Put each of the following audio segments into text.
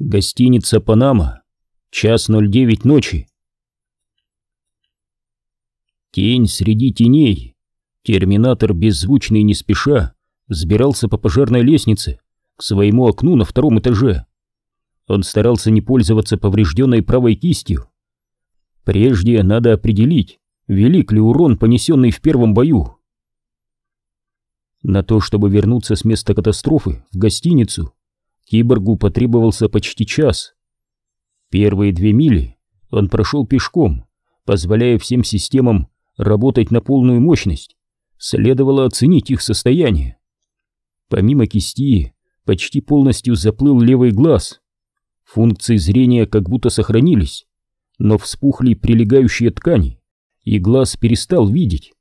Гостиница «Панама». Час 09 ночи. Тень среди теней. Терминатор, беззвучный не спеша, взбирался по пожарной лестнице к своему окну на втором этаже. Он старался не пользоваться поврежденной правой кистью. Прежде надо определить, велик ли урон, понесенный в первом бою. На то, чтобы вернуться с места катастрофы в гостиницу, Киборгу потребовался почти час. Первые две мили он прошел пешком, позволяя всем системам работать на полную мощность. Следовало оценить их состояние. Помимо кисти, почти полностью заплыл левый глаз. Функции зрения как будто сохранились, но вспухли прилегающие ткани, и глаз перестал видеть.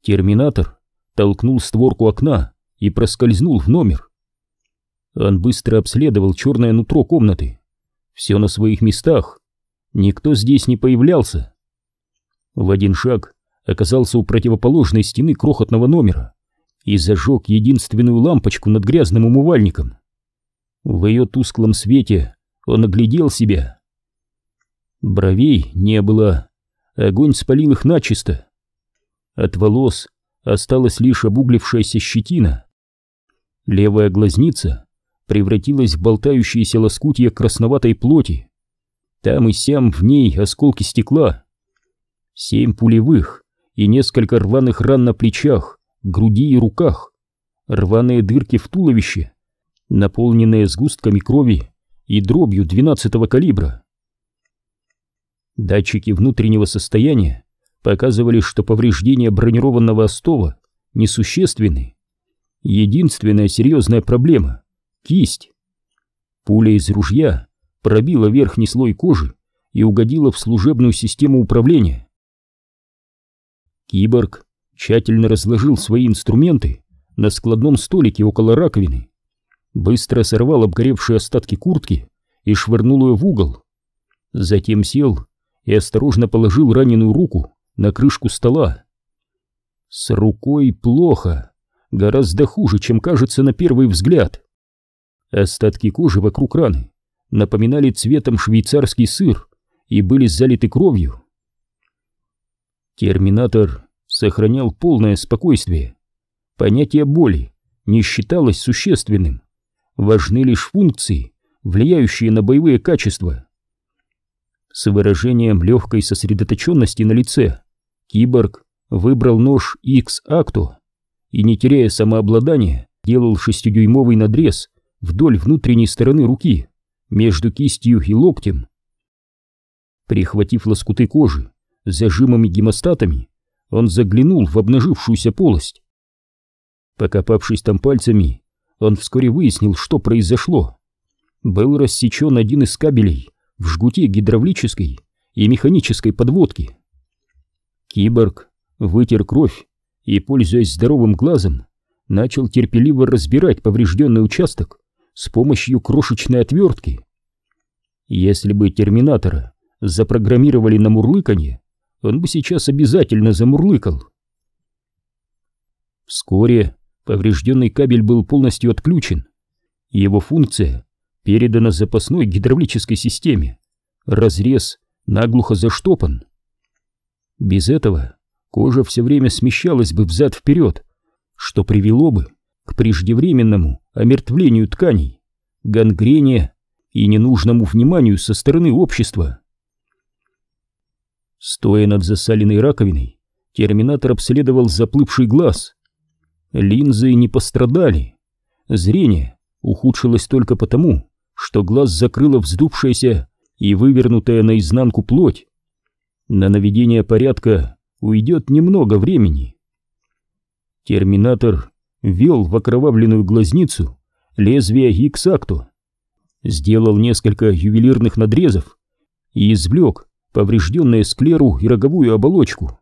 Терминатор толкнул створку окна и проскользнул в номер. Он быстро обследовал черное нутро комнаты. Все на своих местах. Никто здесь не появлялся. В один шаг оказался у противоположной стены крохотного номера и зажег единственную лампочку над грязным умывальником. В ее тусклом свете он оглядел себя. Бровей не было, огонь спалил их начисто. От волос осталась лишь обуглившаяся щетина. Левая глазница превратилась в болтающиеся лоскутья красноватой плоти. Там и сям в ней осколки стекла. Семь пулевых и несколько рваных ран на плечах, груди и руках, рваные дырки в туловище, наполненные сгустками крови и дробью двенадцатого калибра. Датчики внутреннего состояния показывали, что повреждения бронированного остова несущественны. Единственная серьезная проблема кисть. Пуля из ружья пробила верхний слой кожи и угодила в служебную систему управления. Киборг тщательно разложил свои инструменты на складном столике около раковины, быстро сорвал обгоревшие остатки куртки и швырнул ее в угол. Затем сел и осторожно положил раненую руку на крышку стола. С рукой плохо, гораздо хуже, чем кажется на первый взгляд. Остатки кожи вокруг раны напоминали цветом швейцарский сыр и были залиты кровью. Терминатор сохранял полное спокойствие. Понятие боли не считалось существенным. Важны лишь функции, влияющие на боевые качества. С выражением легкой сосредоточенности на лице киборг выбрал нож X-Acto и, не теряя самообладания, делал шестидюймовый надрез вдоль внутренней стороны руки, между кистью и локтем. Прихватив лоскуты кожи зажимами гемостатами, он заглянул в обнажившуюся полость. Покопавшись там пальцами, он вскоре выяснил, что произошло. Был рассечен один из кабелей в жгуте гидравлической и механической подводки. Киборг вытер кровь и, пользуясь здоровым глазом, начал терпеливо разбирать поврежденный участок с помощью крошечной отвертки. Если бы терминатора запрограммировали на мурлыканье, он бы сейчас обязательно замурлыкал. Вскоре поврежденный кабель был полностью отключен, его функция передана запасной гидравлической системе. Разрез наглухо заштопан. Без этого кожа все время смещалась бы взад-вперед, что привело бы к преждевременному омертвлению тканей, гангрене и ненужному вниманию со стороны общества. Стоя над засаленной раковиной, терминатор обследовал заплывший глаз. Линзы не пострадали. Зрение ухудшилось только потому, что глаз закрыла вздувшаяся и вывернутая наизнанку плоть. На наведение порядка уйдет немного времени. Терминатор ввел в окровавленную глазницу лезвие Иксакту, сделал несколько ювелирных надрезов и извлек поврежденную склеру и роговую оболочку.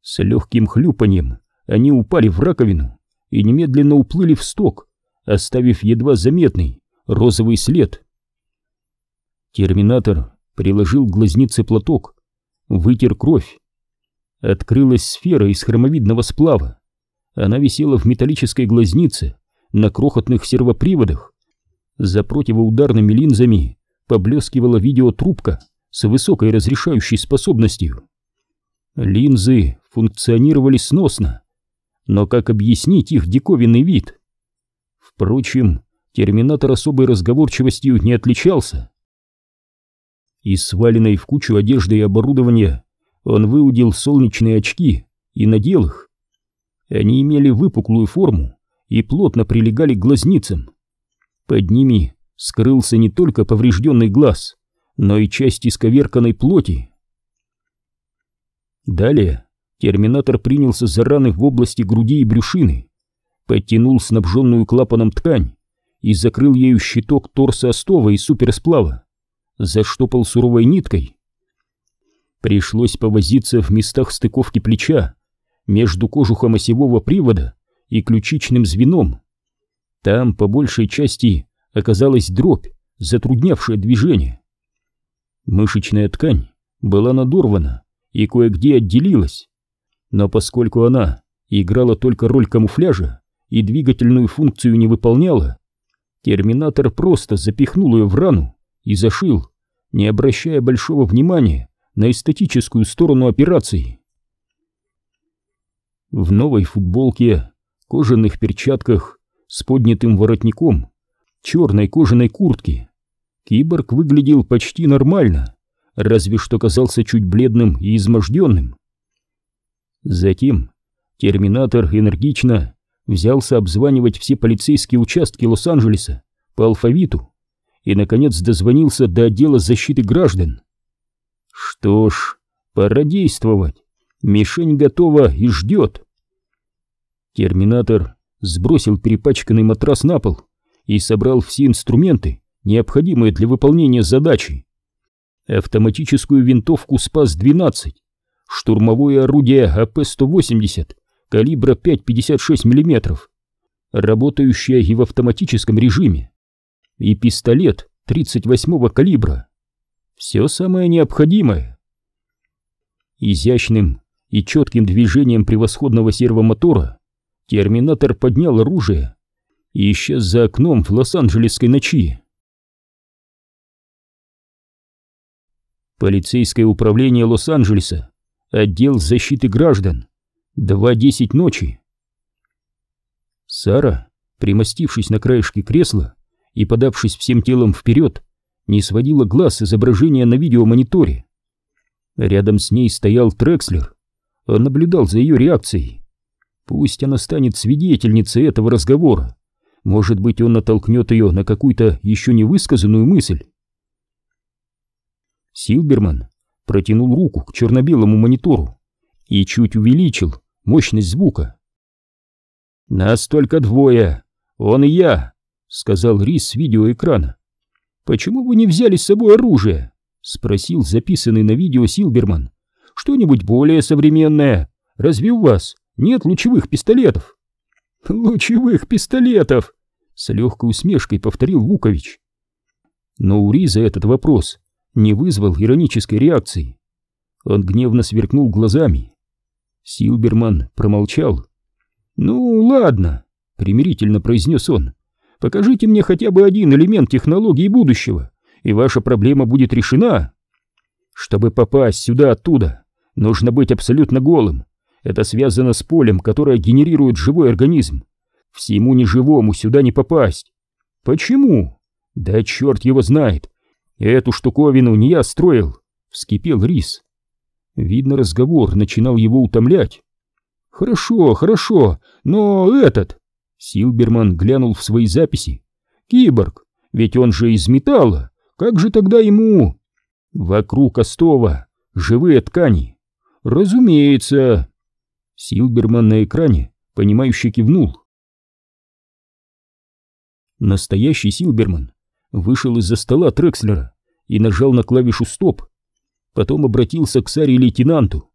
С легким хлюпаньем они упали в раковину и немедленно уплыли в сток, оставив едва заметный розовый след. Терминатор приложил к глазнице платок, вытер кровь. Открылась сфера из хромовидного сплава. Она висела в металлической глазнице на крохотных сервоприводах. За противоударными линзами поблескивала видеотрубка с высокой разрешающей способностью. Линзы функционировали сносно, но как объяснить их диковинный вид? Впрочем, терминатор особой разговорчивостью не отличался. Из сваленной в кучу одежды и оборудования он выудил солнечные очки и надел их. Они имели выпуклую форму и плотно прилегали к глазницам. Под ними скрылся не только поврежденный глаз, но и часть исковерканной плоти. Далее терминатор принялся за раны в области груди и брюшины, подтянул снабженную клапаном ткань и закрыл ею щиток торса остова и суперсплава, заштопал суровой ниткой. Пришлось повозиться в местах стыковки плеча между кожухом осевого привода и ключичным звеном. Там, по большей части, оказалась дробь, затруднявшая движение. Мышечная ткань была надорвана и кое-где отделилась, но поскольку она играла только роль камуфляжа и двигательную функцию не выполняла, терминатор просто запихнул ее в рану и зашил, не обращая большого внимания на эстетическую сторону операции. В новой футболке, кожаных перчатках с поднятым воротником черной кожаной куртки. Киборг выглядел почти нормально, разве что казался чуть бледным и изможденным. Затем терминатор энергично взялся обзванивать все полицейские участки Лос-Анджелеса по алфавиту и, наконец, дозвонился до отдела защиты граждан. Что ж, пора действовать. Мишень готова и ждет. Терминатор сбросил перепачканный матрас на пол и собрал все инструменты, необходимые для выполнения задачи. Автоматическую винтовку СПАС-12, штурмовое орудие АП-180 калибра 5,56 мм, работающее и в автоматическом режиме, и пистолет 38-го калибра. Все самое необходимое. Изящным и четким движением превосходного сервомотора терминатор поднял оружие и исчез за окном в Лос-Анджелесской ночи. Полицейское управление Лос-Анджелеса, отдел защиты граждан, 2.10 ночи. Сара, примостившись на краешке кресла и подавшись всем телом вперед, не сводила глаз изображения на видеомониторе. Рядом с ней стоял Трекслер. Он наблюдал за ее реакцией. Пусть она станет свидетельницей этого разговора. Может быть, он натолкнет ее на какую-то еще не высказанную мысль. Силберман протянул руку к черно-белому монитору и чуть увеличил мощность звука. «Нас только двое, он и я», — сказал Рис с видеоэкрана. «Почему вы не взяли с собой оружие?» — спросил записанный на видео Силберман. «Что-нибудь более современное? Разве у вас нет лучевых пистолетов?» «Лучевых пистолетов!» — с легкой усмешкой повторил Вукович. Но у Риза этот вопрос не вызвал иронической реакции. Он гневно сверкнул глазами. Силберман промолчал. «Ну, ладно», — примирительно произнес он. «Покажите мне хотя бы один элемент технологии будущего, и ваша проблема будет решена. Чтобы попасть сюда оттуда, нужно быть абсолютно голым, это связано с полем, которое генерирует живой организм. Всему неживому сюда не попасть. Почему? Да черт его знает. Эту штуковину не я строил, вскипел Рис. Видно, разговор начинал его утомлять. Хорошо, хорошо, но этот... Силберман глянул в свои записи. Киборг, ведь он же из металла. Как же тогда ему... Вокруг остова живые ткани. Разумеется, Силберман на экране, понимающе кивнул. Настоящий Силберман вышел из-за стола Трекслера и нажал на клавишу «Стоп». Потом обратился к Саре лейтенанту.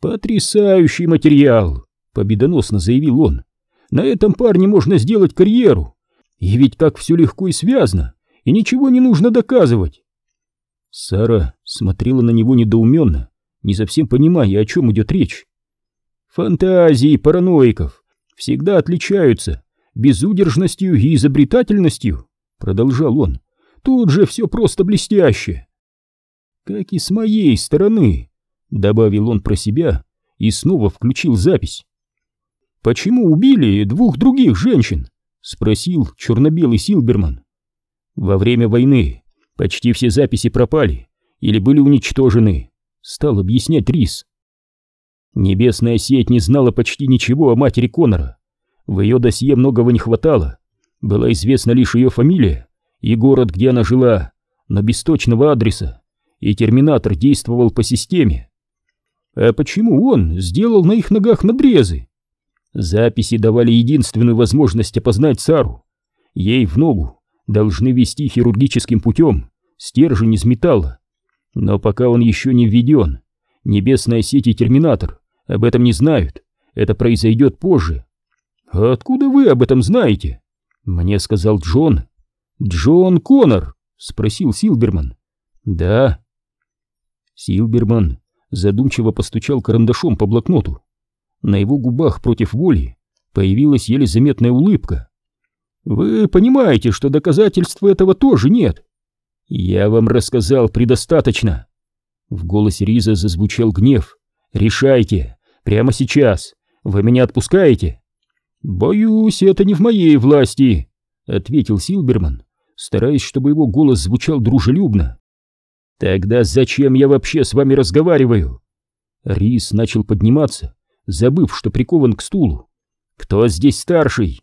«Потрясающий материал!» — победоносно заявил он. «На этом парне можно сделать карьеру. И ведь как все легко и связано, и ничего не нужно доказывать!» Сара смотрела на него недоуменно, не совсем понимая, о чем идет речь. Фантазии параноиков всегда отличаются безудержностью и изобретательностью, продолжал он, тут же все просто блестяще. Как и с моей стороны, добавил он про себя и снова включил запись. Почему убили двух других женщин? спросил черно-белый Силберман. Во время войны почти все записи пропали или были уничтожены, стал объяснять Рис. Небесная сеть не знала почти ничего о матери Конора. В ее досье многого не хватало. Была известна лишь ее фамилия и город, где она жила, но без точного адреса, и терминатор действовал по системе. А почему он сделал на их ногах надрезы? Записи давали единственную возможность опознать Сару. Ей в ногу должны вести хирургическим путем стержень из металла. Но пока он еще не введен, небесная сеть и терминатор об этом не знают. Это произойдет позже. А откуда вы об этом знаете? Мне сказал Джон. Джон Коннор? Спросил Силберман. Да. Силберман задумчиво постучал карандашом по блокноту. На его губах против воли появилась еле заметная улыбка. «Вы понимаете, что доказательств этого тоже нет?» «Я вам рассказал предостаточно». В голосе Риза зазвучал гнев. «Решайте, прямо сейчас. Вы меня отпускаете?» «Боюсь, это не в моей власти», — ответил Силберман, стараясь, чтобы его голос звучал дружелюбно. «Тогда зачем я вообще с вами разговариваю?» Рис начал подниматься, забыв, что прикован к стулу. «Кто здесь старший?»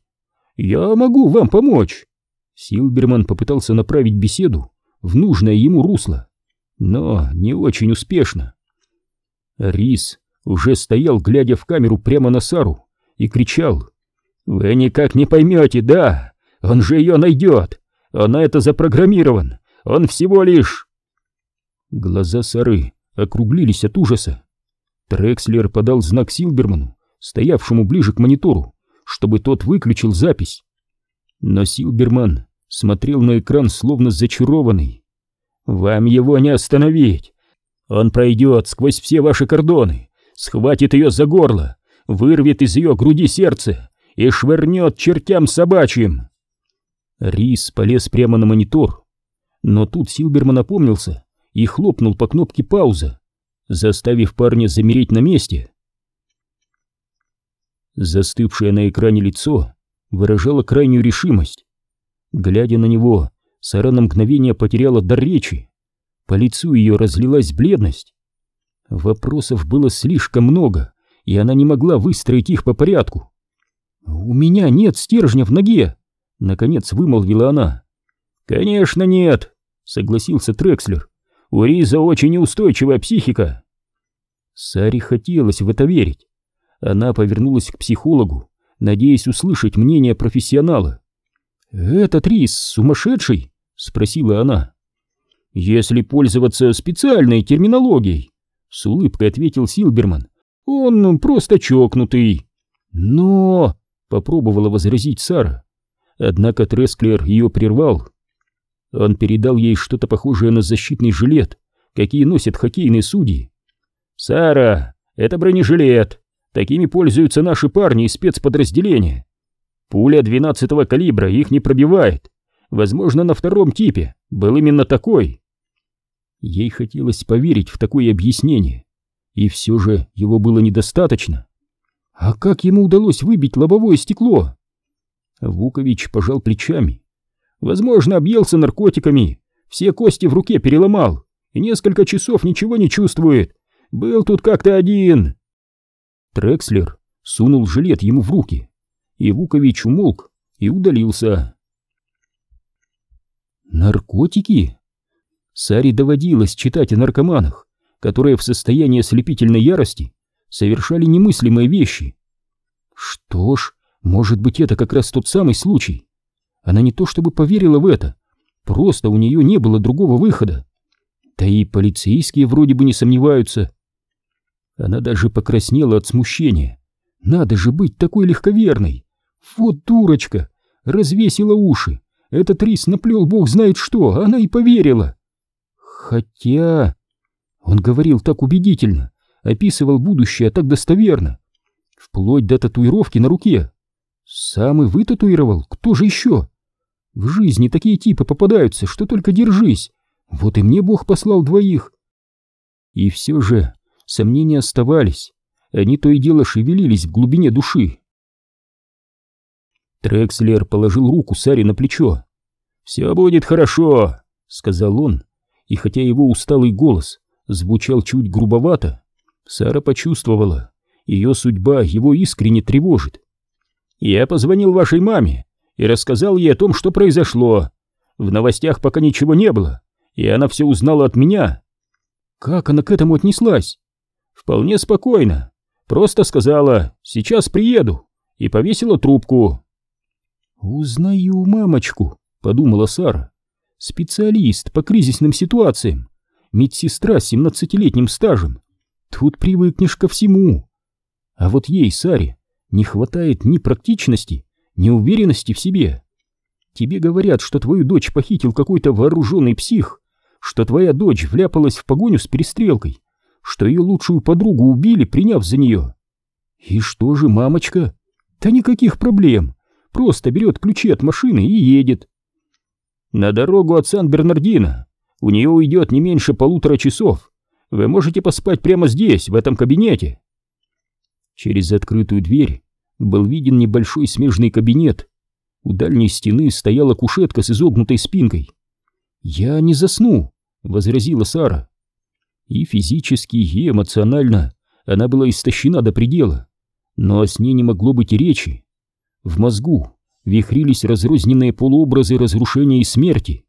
«Я могу вам помочь!» Силберман попытался направить беседу в нужное ему русло, но не очень успешно. Рис уже стоял, глядя в камеру прямо на Сару, и кричал. «Вы никак не поймете, да? Он же ее найдет! Он на это запрограммирован! Он всего лишь...» Глаза Сары округлились от ужаса. Трекслер подал знак Силберману, стоявшему ближе к монитору, чтобы тот выключил запись. Но Силберман смотрел на экран словно зачарованный. «Вам его не остановить! Он пройдет сквозь все ваши кордоны, схватит ее за горло, вырвет из ее груди сердце и швырнет чертям собачьим!» Рис полез прямо на монитор, но тут Силберман опомнился и хлопнул по кнопке пауза, заставив парня замереть на месте. Застывшее на экране лицо выражало крайнюю решимость. Глядя на него, Сара на мгновение потеряла дар речи. По лицу ее разлилась бледность. Вопросов было слишком много, и она не могла выстроить их по порядку. «У меня нет стержня в ноге!» — наконец вымолвила она. «Конечно нет!» — согласился Трекслер. У Риза очень неустойчивая психика. Саре хотелось в это верить. Она повернулась к психологу, надеясь услышать мнение профессионала. «Этот Риз сумасшедший?» — спросила она. «Если пользоваться специальной терминологией», — с улыбкой ответил Силберман, — «он просто чокнутый». «Но...» — попробовала возразить Сара. Однако Тресклер ее прервал. Он передал ей что-то похожее на защитный жилет, какие носят хоккейные судьи. «Сара, это бронежилет. Такими пользуются наши парни из спецподразделения. Пуля 12-го калибра их не пробивает. Возможно, на втором типе был именно такой». Ей хотелось поверить в такое объяснение, и все же его было недостаточно. А как ему удалось выбить лобовое стекло? Вукович пожал плечами. Возможно, объелся наркотиками, все кости в руке переломал и несколько часов ничего не чувствует. Был тут как-то один. Трекслер сунул жилет ему в руки, и Вукович умолк и удалился. Наркотики? Саре доводилось читать о наркоманах, которые в состоянии ослепительной ярости совершали немыслимые вещи. Что ж, может быть, это как раз тот самый случай. Она не то чтобы поверила в это, просто у нее не было другого выхода. Да и полицейские вроде бы не сомневаются. Она даже покраснела от смущения. Надо же быть такой легковерной. Вот дурочка, развесила уши. Этот рис наплел бог знает что, она и поверила. Хотя... Он говорил так убедительно, описывал будущее так достоверно. Вплоть до татуировки на руке. Сам и вытатуировал, кто же еще? В жизни такие типы попадаются, что только держись. Вот и мне Бог послал двоих. И все же сомнения оставались. Они то и дело шевелились в глубине души. Трекслер положил руку Саре на плечо. «Все будет хорошо», — сказал он, и хотя его усталый голос звучал чуть грубовато, Сара почувствовала, ее судьба его искренне тревожит. «Я позвонил вашей маме и рассказал ей о том, что произошло. В новостях пока ничего не было, и она все узнала от меня». «Как она к этому отнеслась?» «Вполне спокойно. Просто сказала, сейчас приеду, и повесила трубку». «Узнаю мамочку», — подумала Сара. «Специалист по кризисным ситуациям, медсестра с семнадцатилетним стажем. Тут привыкнешь ко всему. А вот ей, Саре, не хватает ни практичности, ни уверенности в себе. Тебе говорят, что твою дочь похитил какой-то вооруженный псих, что твоя дочь вляпалась в погоню с перестрелкой, что ее лучшую подругу убили, приняв за нее. И что же, мамочка? Да никаких проблем. Просто берет ключи от машины и едет. На дорогу от Сан-Бернардино у нее уйдет не меньше полутора часов. Вы можете поспать прямо здесь, в этом кабинете. Через открытую дверь был виден небольшой смежный кабинет. У дальней стены стояла кушетка с изогнутой спинкой. «Я не засну», — возразила Сара. И физически, и эмоционально она была истощена до предела, но о сне не могло быть и речи. В мозгу вихрились разрозненные полуобразы разрушения и смерти.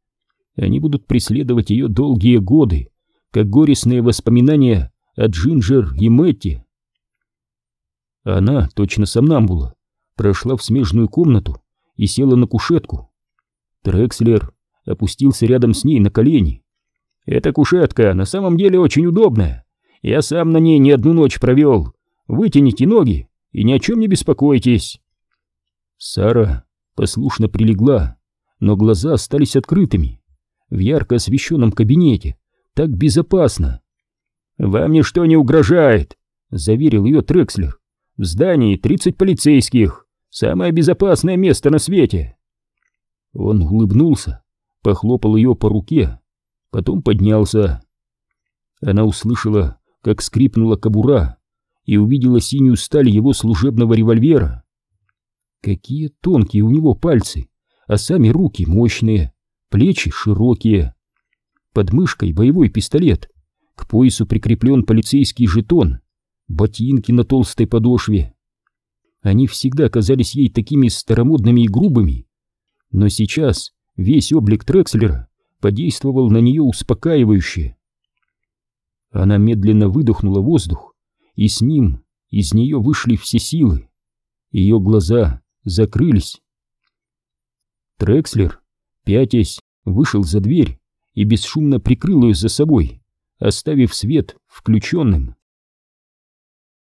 Они будут преследовать ее долгие годы, как горестные воспоминания о Джинджер и Мэтти. Она, точно сомнамбула, прошла в смежную комнату и села на кушетку. Трекслер опустился рядом с ней на колени. «Эта кушетка на самом деле очень удобная. Я сам на ней не одну ночь провел. Вытяните ноги и ни о чем не беспокойтесь». Сара послушно прилегла, но глаза остались открытыми. В ярко освещенном кабинете так безопасно. «Вам ничто не угрожает», — заверил ее Трекслер. «В здании 30 полицейских. Самое безопасное место на свете». Он улыбнулся, похлопал ее по руке, потом поднялся. Она услышала, как скрипнула кобура, и увидела синюю сталь его служебного револьвера. Какие тонкие у него пальцы, а сами руки мощные, плечи широкие. Под мышкой боевой пистолет, к поясу прикреплен полицейский жетон, ботинки на толстой подошве. Они всегда казались ей такими старомодными и грубыми, но сейчас весь облик Трекслера подействовал на нее успокаивающе. Она медленно выдохнула воздух, и с ним из нее вышли все силы. Ее глаза закрылись. Трекслер, пятясь, вышел за дверь и бесшумно прикрыл ее за собой, оставив свет включенным.